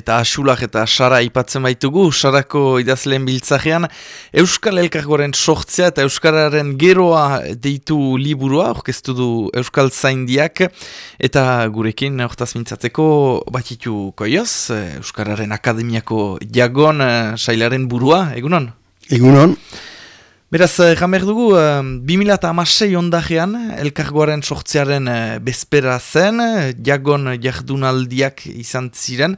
eta asulak eta sara ipatzen baitugu, sarako idazleen biltzajean, Euskal Elkargoren sortzea eta Euskararen geroa deitu liburua, orkestu du Euskal Zaindiak, eta gurekin hortaz mintzatzeko batitu koioz, Euskararen Akademiako jagon eh, sailaren burua, egunon? Egunon. Beraz, eh, jamer dugu, 2006 eh, ondajean, elkargoaren sortzearen eh, bezpera zen, jagon jardunaldiak izan ziren.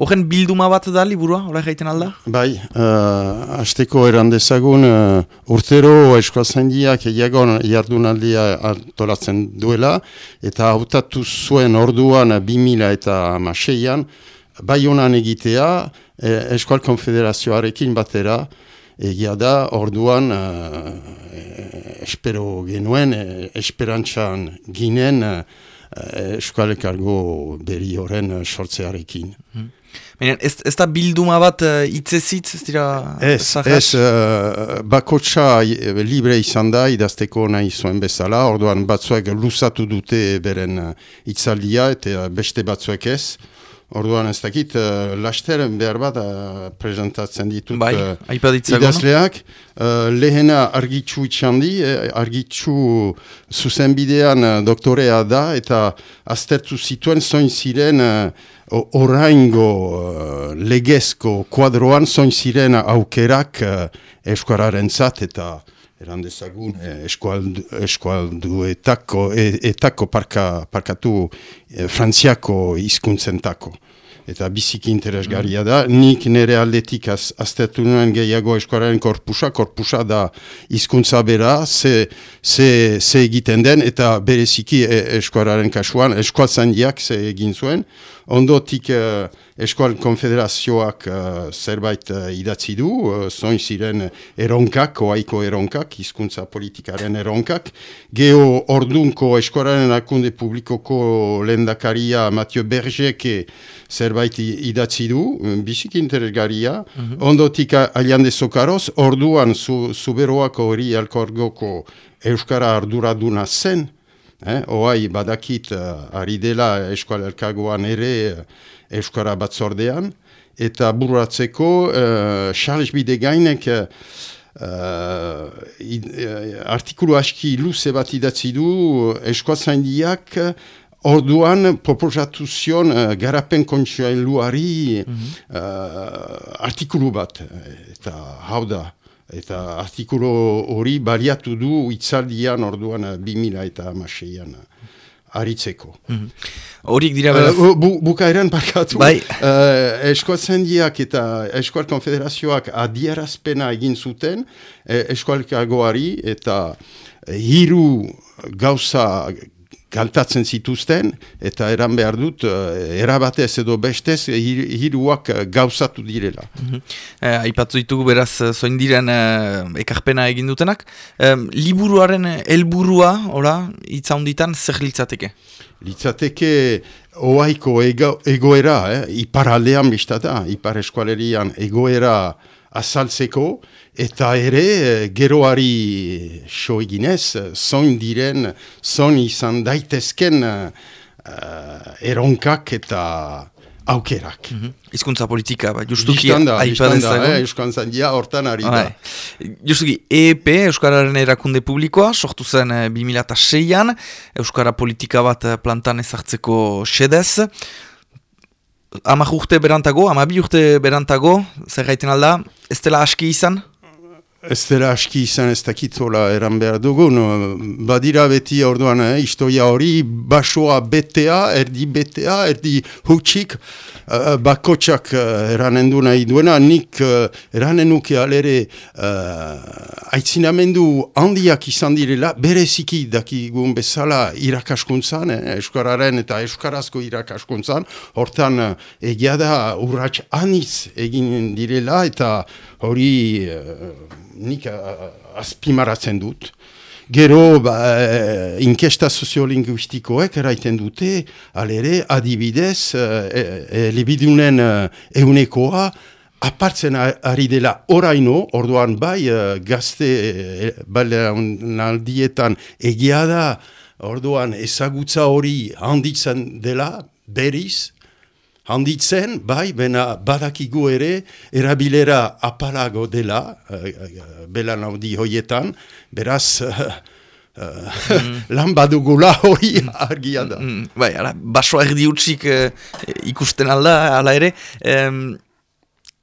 Horren bilduma bat da, liburua, hola gaiten alda? Bai, uh, azteko eran dezagun, uh, urtero eskoazendiak jagon jardunaldia antolatzen duela, eta hautatu zuen orduan 2000 eta amaseian, bai honan egitea, Eskual Konfederazioarekin batera, Egia da, orduan, uh, espero genuen, uh, esperantzan ginen, uh, eskualekargo berri horren sortzearekin. Hmm. Ez, ez da bilduma bat uh, itzezitz, ez dira? Ez, ez uh, bakotxa libre izan da, idazteko nahi zuen bezala, orduan batzuek luzatu dute beren uh, eta beste batzuek ez. Orduan ez dakit, uh, laster behar bat uh, presentatzen ditut bai, uh, idazleak. Uh, lehena argitxu itxandi, eh, argitxu zuzenbidean uh, doktorea da, eta aztertu zituen zoin ziren uh, oraingo uh, legezko kuadroan zoin ziren aukerak uh, eskuararen zat, eta eran dezagun eh, eskualdu, eskualduetako e, etako parka, parkatu e, frantziako hizkuntzentako. Eta biziki interesgarria da, nik nire aldetik az, aztertu nuen gehiago eskualaren korpusa, korpusa da hizkuntza bera, ze, ze, ze egiten den, eta bereziki e, eskualaren kasuan, eskualzan diak ze egin zuen, ondotik uh, eskual konfederazioak uh, zerbait uh, idatzi du, uh, zoin ziren eronkak, oaiko eronkak, hizkuntza politikaren eronkak. Geo ordunko eskualaren akunde publikoko lendakaria Mathieu Bergeke zerbait idatzi du, bisik interesgaria. Mm Ondotik alian de Sokaroz, orduan zu, zuberoak hori alkorgoko euskara arduraduna zen, Eh, oai badakit uh, ari dela eskuala elkagoan ere uh, eskara batzordean, eta burratzeko uh, Charles Bidegainek uh, uh, artikulu aski luze bat idatzi du eskuazaindiak uh, orduan proposatu zion uh, garapen kontsuailuari mm -hmm. artikulu bat, eta hau da. Eta artikulo hori baliatu du itzaldian orduan 2000 eh, eta amaseian eh, aritzeko. Mhm. Horik dira. Uh, bu, bukaeran parkatu, bai. uh, eskoazendiak eta eskoal konfederazioak adierazpena egin zuten uh, eskoalkagoari eta hiru gauza galtatzen zituzten, eta eran behar dut, uh, erabatez edo bestez, hiruak uh, gauzatu direla. Mm -hmm. eh, Aipatu ditugu beraz, zoin diren ekarpena egin dutenak. liburuaren helburua, ora, hitza hunditan, zer litzateke? Litzateke, oaiko ego, egoera, eh, ipar aldean biztata, ipar eskualerian egoera azaltzeko, eta ere geroari so eginez, zoin diren, zoin izan daitezken uh, eronkak eta aukerak. Mm -hmm. Izkuntza politika, ba, justuki Euskan dia hortan ari da. Justuki, EEP, Euskararen erakunde publikoa, sortu zen e, 2006an, Euskara politika bat eh, plantan ezartzeko sedez, amak urte berantago, ama bi urte berantago, zer gaiten alda, ez dela aski izan? Ez dela aski izan ez dakitola eran behar dugun. Badira beti orduan, eh, historia hori, basoa betea, erdi betea, erdi hutsik, uh, bakotsak uh, eranen du nahi duena, nik uh, eranen nuke alere uh, aitzinamendu handiak izan direla, bereziki dakigun bezala irakaskuntzan, eh, eskararen eta eskarazko irakaskuntzan, hortan uh, egia da urrats aniz egin direla, eta hori nik azpimaratzen dut. Gero, ba, e, inkesta soziolinguistikoek eraiten dute, alere, adibidez, e, e, libidunen e, eunekoa, apartzen ari dela oraino, orduan bai, gazte, e, naldietan egia da, orduan ezagutza hori handitzen dela, beriz, handitzen, bai, bena badakigu ere, erabilera apalago dela, uh, belan haudi hoietan, beraz, mm. lan badugula hori argia da. Mm, bai, ara, baso erdi utxik ikusten alda, ala ere,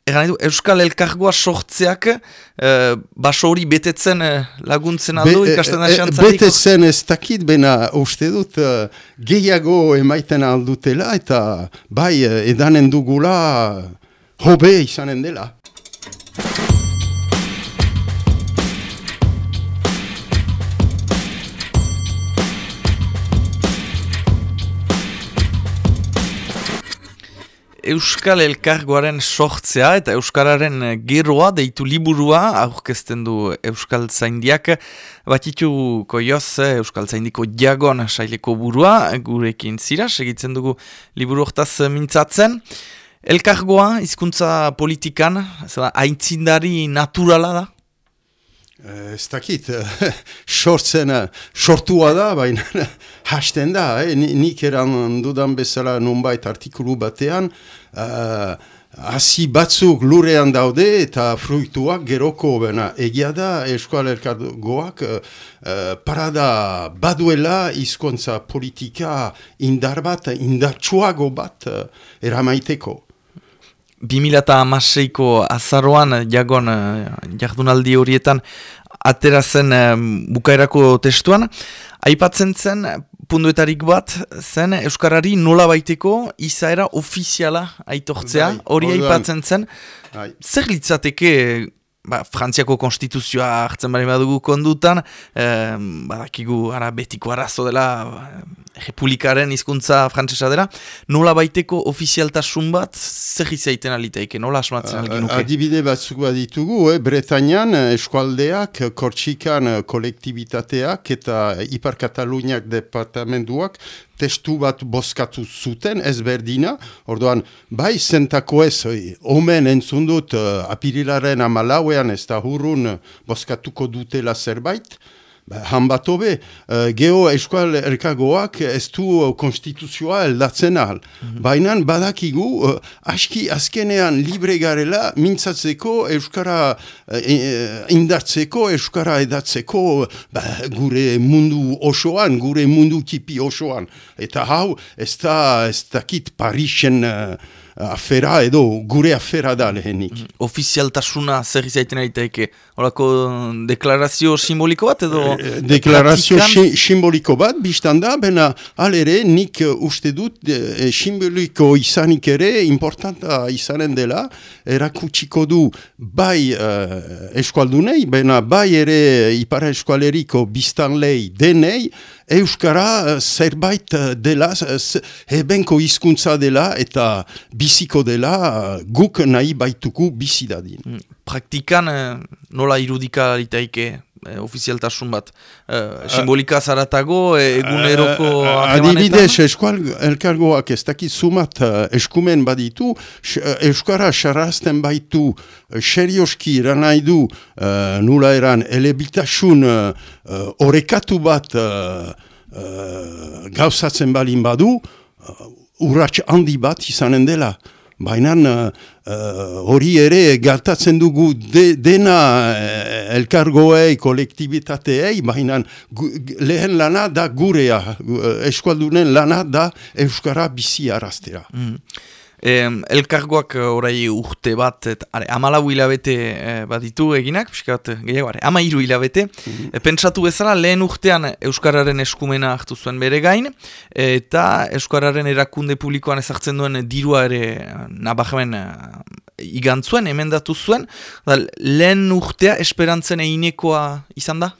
Egan edu, Euskal Elkargoa sortzeak uh, baso hori betetzen uh, laguntzen aldo Be, ikasten da e, Betetzen ez dakit, bena uste dut uh, gehiago emaiten aldutela eta bai edanen dugula hobe izanen dela. Euskal Elkargoaren sortzea eta Euskararen geroa deitu liburua aurkezten du Euskal Zaindiak. Batitu koioz Euskal Zaindiko diagon saileko burua gurekin zira, segitzen dugu liburu hortaz mintzatzen. Elkargoa, hizkuntza politikan, aintzindari naturala da? Eh, ez dakit, sortzen, sortua da, baina hasten da, eh? nik eran dudan bezala nonbait artikulu batean, uh, hasi batzuk lurean daude eta fruituak geroko bena. Egia da, eskual erkagoak, uh, parada baduela izkontza politika indar bat, indartsuago bat uh, eramaiteko. 2006ko azaroan jagon jardunaldi horietan atera zen bukaerako testuan. Aipatzen zen punduetarik bat zen Euskarari nola baiteko izaera ofiziala aitortzea bai, hori aipatzen zen. Bai. Zer litzateke ba, Frantziako konstituzioa hartzen bari badugu kondutan, eh, badakigu ara betiko arazo dela republikaren hizkuntza frantsesa dela, nola baiteko ofizialtasun bat zer izaiten aliteike, nola asmatzen algin nuke? Adibide batzuk baditugu, eh? Bretañan eskualdeak, kortsikan kolektibitateak eta Ipar Kataluniak departamentuak testu bat bozkatu zuten ez berdina, orduan bai zentako ez, omen entzundut uh, apirilaren amalauean ez da hurrun bozkatuko dutela zerbait, Ba, han bat hobe, uh, geho eskual erkagoak ez du konstituzioa eldatzen ahal. Mm Baina badakigu, uh, aski azkenean libre garela, mintzatzeko, euskara uh, indartzeko, euskara edatzeko, ba, gure mundu osoan, gure mundu tipi osoan. Eta hau, ez da, ez dakit Parisen... Uh, afera edo gure afera da lehenik. Mm, ofizialtasuna zer izaiten aitaike? Horako deklarazio simboliko bat edo? E, deklarazio simboliko bat, biztan da, bena alere nik uste dut e, simboliko izanik ere importanta izanen dela, erakutsiko du bai uh, eskualdunei, bena bai ere ipara eskualeriko biztan lehi denei, Euskara zerbait dela, hebenko hizkuntza dela eta biziko dela guk nahi baituku bizidadin. Mm. Praktikan nola irudika litaike eh, ofizialtasun bat? Eh, simbolika zaratago, eh, eguneroko uh, Adibidez, eskual elkargoak ez dakit sumat eskumen baditu, Euskara xarazten baitu serioski iran nahi du uh, nula eran elebitasun orekatu bat gauzatzen balin badu, uh, urratx handi bat izanen dela. Baina uh, hori ere galtatzen dugu dena uh, elkargoei, kolektibitateei, baina lehen lana da gurea, uh, eskualdunen lana da Euskara bizi araztera. Mm. Eh, elkargoak orai urte bat, et, are, amalau hilabete eh, baditu eginak, piskat, gehiago, are, ama iru hilabete. Mm pentsatu bezala, lehen urtean Euskararen eskumena hartu zuen bere gain, eta Euskararen erakunde publikoan ezartzen duen dirua ere nabajemen igantzuen, emendatu zuen, da, lehen urtea esperantzen einekoa izan da?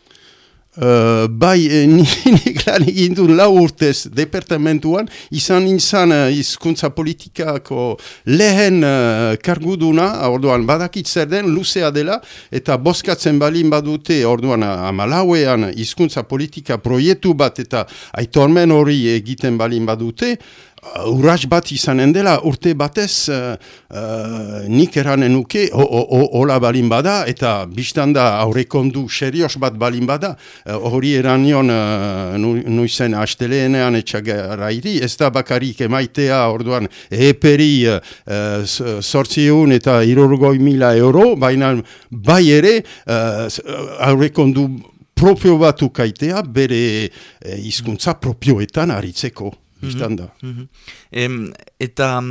Uh, bai, eh, nik lan egin du lau urtez departamentuan, izan izan uh, izkuntza politikako lehen uh, karguduna, orduan badakit zer den, luzea dela, eta boskatzen balin badute, orduan amalauean izkuntza politika proiektu bat eta aitormen hori egiten balin badute, Uh, Urratx bat izanen dela, urte batez, uh, uh, nik eranen nuke, hola balin bada, eta biztan da aurrekondu serios bat balin bada, hori uh, eranion uh, nuizen asteleenean etxagarairi, ez da bakarik emaitea orduan eperi uh, sortzieun eta irurgoi mila euro, baina bai ere uh, aurrekondu propio batu kaitea bere hizkuntza propioetan aritzeko. Mm -hmm. eta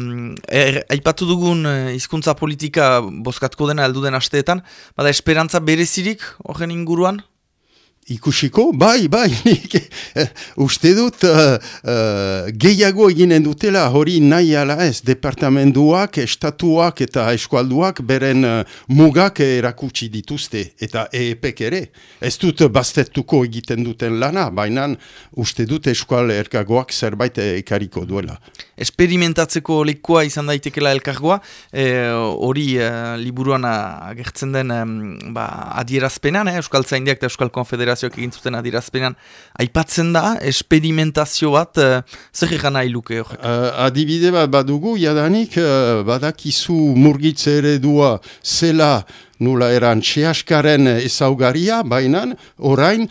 er, aipatu dugun eh, hizkuntza politika bozkatko dena aldu den asteetan, bada esperantza berezirik horren inguruan? Ikusiko, bai, bai, uh, uste dut uh, uh, gehiago eginen dutela hori nahi ala ez, departamentuak, estatuak eta eskualduak beren uh, mugak erakutsi dituzte eta EEPek ere. Ez dut bastetuko egiten duten lana, baina uste dut eskual erkagoak zerbait ekariko duela. Esperimentatzeko lekua izan daitekela elkargoa, hori e, liburuan agertzen den ba, adierazpenan, eh, Euskal Zaindiak eta Euskal Konfederazioak federazioak egin zuten adirazpenan, aipatzen da, esperimentazio bat, uh, zer egan nahi luke horrek? Uh, adibide bat badugu, jadanik, uh, badakizu murgitze ere dua zela nula eran txeaskaren ezaugaria, baina orain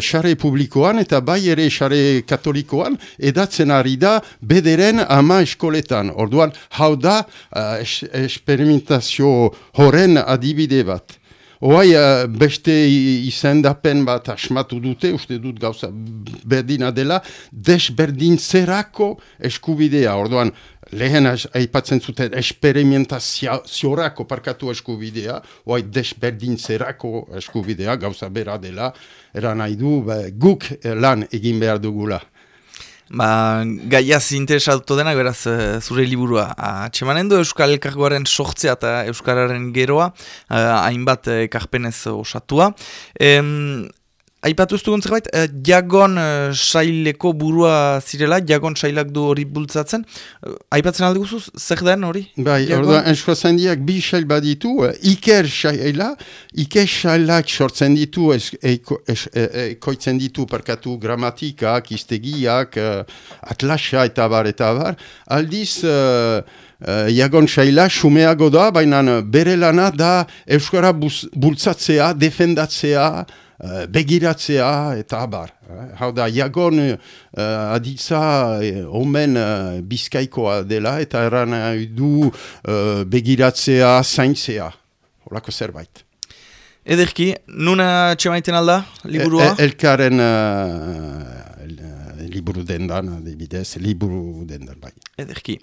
xare publikoan eta bai ere xare katolikoan edatzen ari da bederen ama eskoletan. Orduan, hau da uh, esperimentazio horren adibide bat. Oai, uh, beste izendapen bat asmatu dute, uste dut gauza berdina dela, desberdin zerako eskubidea. Orduan, lehen aipatzen zuten esperimentaziorako parkatu eskubidea, oai, desberdin zerako eskubidea, gauza bera dela, eran nahi du, guk lan egin behar dugula. Ba, gaiaz interesatu denak, beraz, uh, zure liburua. Atxemanen du Euskal Elkargoaren sortzea eta Euskararen geroa, uh, hainbat ekarpenez osatua. Aipatu dugun zerbait, eh, jagon eh, saileko burua zirela, jagon sailak du hori bultzatzen. Eh, aipatzen alde guzuz, zer den hori? Bai, orda, enskozendiak bi sail baditu, eh, iker saila, iker sailak sortzen ditu, ekoitzen ditu perkatu gramatikak, iztegiak, atlasa eta bar eta bar. Aldiz, Uh, jagon saila, sumeago da, baina bere lana da Euskara bultzatzea, defendatzea, Eh, begiratzea eta abar. Eh? Hau da, jagon uh, aditza omen uh, bizkaikoa dela eta eran du uh, begiratzea zaintzea. Horako zerbait. Ederki, nuna txemaiten alda, liburua? E, e, elkaren liburu dendan, adibidez, liburu dendan, bai. Ederki.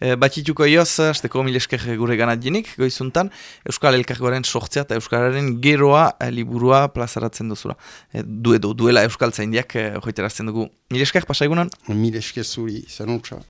E, Batituko ioz, azteko milesker gure ganat jenik, goizuntan, Euskal Elkargoaren sortzea eta Euskalaren geroa e, liburua plazaratzen duzula. E, du edo, duela Euskal Zaindiak, e, dugu. Milesker, pasa egunan? Milesker zuri, zanutza.